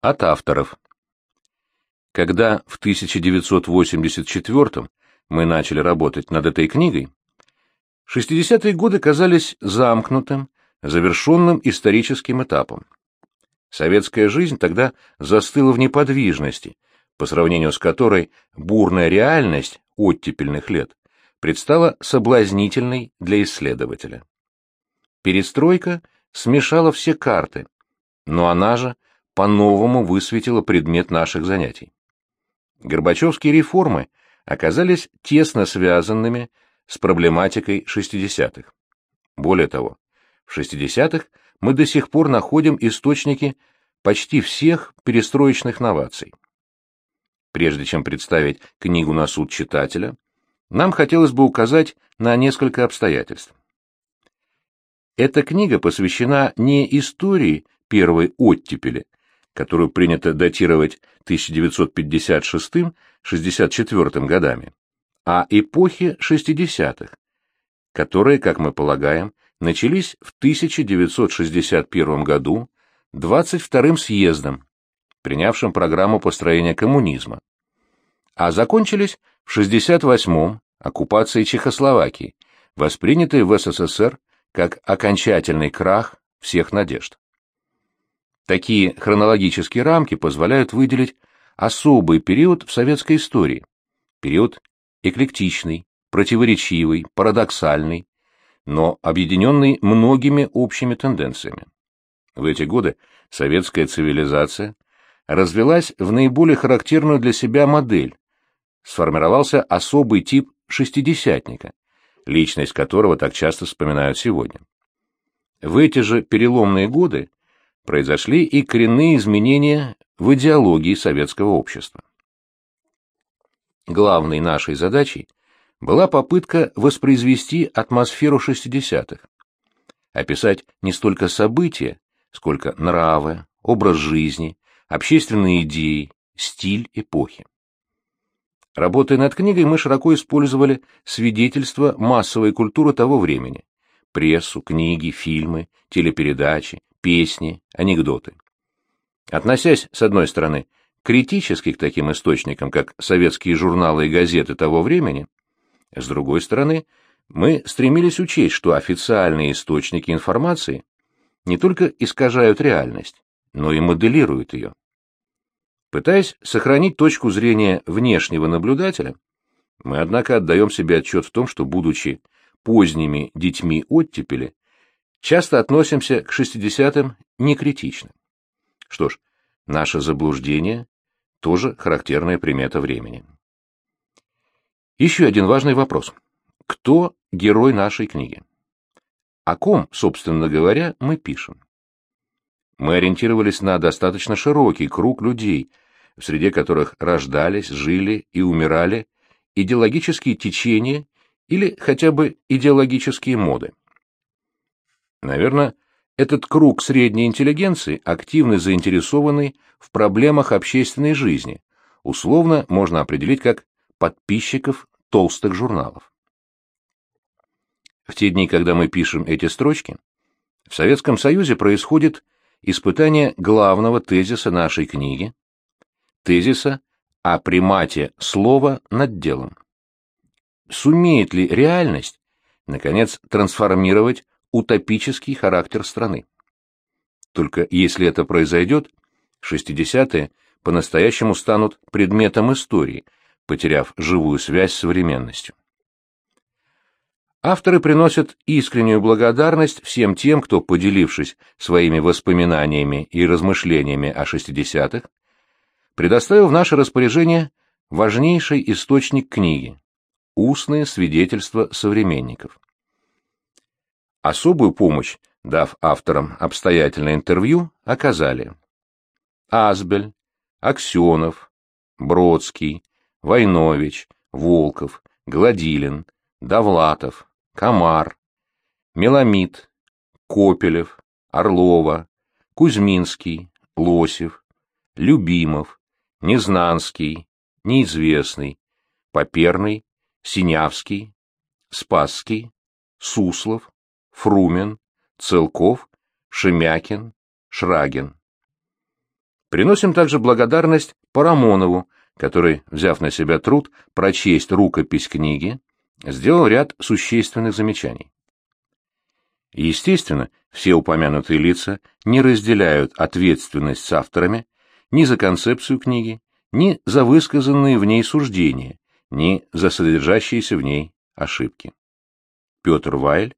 От авторов. Когда в 1984 мы начали работать над этой книгой, 60-е годы казались замкнутым, завершенным историческим этапом. Советская жизнь тогда застыла в неподвижности, по сравнению с которой бурная реальность оттепельных лет предстала соблазнительной для исследователя. Перестройка смешала все карты, но она же по-новому высветила предмет наших занятий. Горбачевские реформы оказались тесно связанными с проблематикой 60-х. Более того, в 60-х мы до сих пор находим источники почти всех перестроечных новаций. Прежде чем представить книгу на суд читателя, нам хотелось бы указать на несколько обстоятельств. Эта книга посвящена не истории первой оттепели, которую принято датировать 1956-64 годами, а эпохе 60-х, которые, как мы полагаем, начались в 1961 году 22-м съездом, принявшим программу построения коммунизма, а закончились в 68-м оккупацией Чехословакии, воспринятой в СССР как окончательный крах всех надежд. Такие хронологические рамки позволяют выделить особый период в советской истории, период эклектичный, противоречивый, парадоксальный, но объединенный многими общими тенденциями. В эти годы советская цивилизация развелась в наиболее характерную для себя модель, сформировался особый тип шестидесятника, личность которого так часто вспоминают сегодня. В эти же переломные годы произошли и коренные изменения в идеологии советского общества. Главной нашей задачей была попытка воспроизвести атмосферу 60-х, описать не столько события, сколько нравы, образ жизни, общественные идеи, стиль эпохи. Работая над книгой, мы широко использовали свидетельства массовой культуры того времени, прессу, книги, фильмы, телепередачи, песни, анекдоты. Относясь, с одной стороны, критически к таким источникам, как советские журналы и газеты того времени, с другой стороны, мы стремились учесть, что официальные источники информации не только искажают реальность, но и моделируют ее. Пытаясь сохранить точку зрения внешнего наблюдателя, мы, однако, отдаем себе отчет в том, что, будучи поздними детьми оттепели, часто относимся к 60-м некритично. Что ж, наше заблуждение – тоже характерная примета времени. Еще один важный вопрос. Кто герой нашей книги? О ком, собственно говоря, мы пишем? Мы ориентировались на достаточно широкий круг людей, в среде которых рождались, жили и умирали идеологические течения или хотя бы идеологические моды. Наверное, этот круг средней интеллигенции активно заинтересованный в проблемах общественной жизни, условно можно определить как подписчиков толстых журналов. В те дни, когда мы пишем эти строчки, в Советском Союзе происходит испытание главного тезиса нашей книги, тезиса о примате слова над делом. Сумеет ли реальность, наконец, трансформировать утопический характер страны? Только если это произойдет, 60-е по-настоящему станут предметом истории – потеряв живую связь с современностью. Авторы приносят искреннюю благодарность всем тем, кто, поделившись своими воспоминаниями и размышлениями о 60-х, предоставил в наше распоряжение важнейший источник книги – устные свидетельства современников. Особую помощь, дав авторам обстоятельное интервью, оказали. Азбель, Аксенов, Бродский, Войнович, Волков, Гладилин, Довлатов, Комар, Меламид, Копелев, Орлова, Кузьминский, Лосев, Любимов, Незнанский, Неизвестный, Поперный, Синявский, Спасский, Суслов, Фрумен, Целков, Шемякин, Шрагин. Приносим также благодарность Парамонову, который, взяв на себя труд прочесть рукопись книги, сделал ряд существенных замечаний. Естественно, все упомянутые лица не разделяют ответственность с авторами ни за концепцию книги, ни за высказанные в ней суждения, ни за содержащиеся в ней ошибки. Петр Вайль,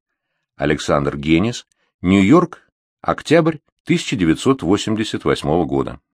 Александр Генис, Нью-Йорк, октябрь 1988 года.